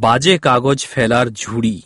বাজে কাগজ ফেলার ঝুড়ি।